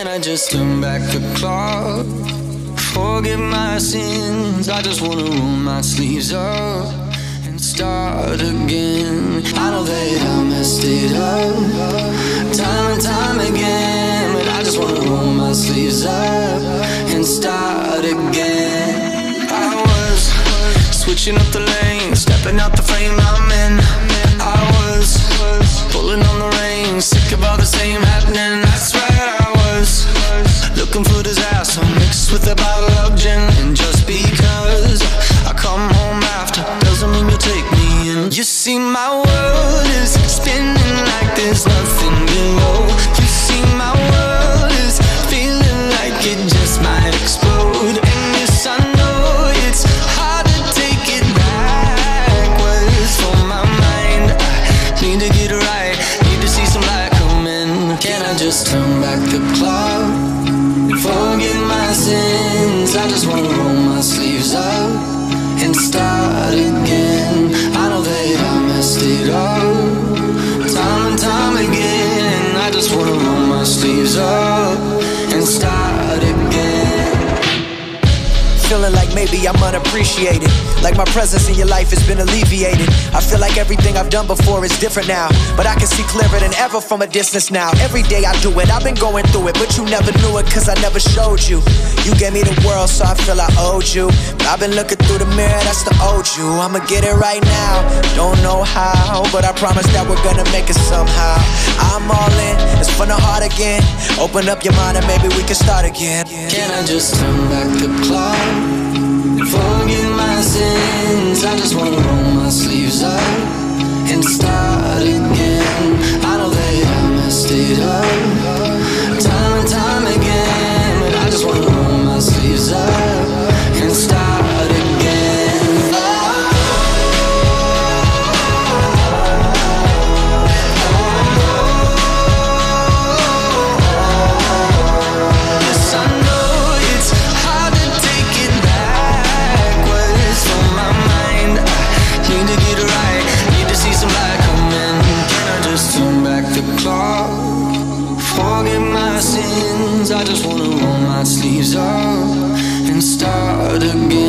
Can I just turn back the clock? Forgive my sins. I just wanna roll my sleeves up and start again. I know that I messed it up time and time again, but I just wanna roll my sleeves up and start again. I was switching up the lane, stepping out the frame I'm in. I was pulling on the reins, sick of all the same happening. Mixed with a bottle of gin. And just because I come home after doesn't mean you take me in. You see, my world is spinning like there's nothing below. You see, my world is feeling like it just might explode. And yes, I know it's hard to take it backwards for my mind. I need to get right, need to see some light come in. Can I just turn just wanna my sleeves up Feeling like maybe I'm unappreciated. Like my presence in your life has been alleviated. I feel like everything I've done before is different now. But I can see clearer than ever from a distance now. Every day I do it, I've been going through it, but you never knew it cause I never showed you. You gave me the world, so I feel I owed you. But I've been looking through the mirror, that's the old you. I'ma get it right now. Don't know how, but I promise that we're gonna make it somehow. I'm all in, it's from the heart again. Open up your mind and maybe we can start again. Can I just turn back the clock? Forgive my sins. I just wanna back the clock? Forgive my sins. I just wanna roll my sleeves up and start again,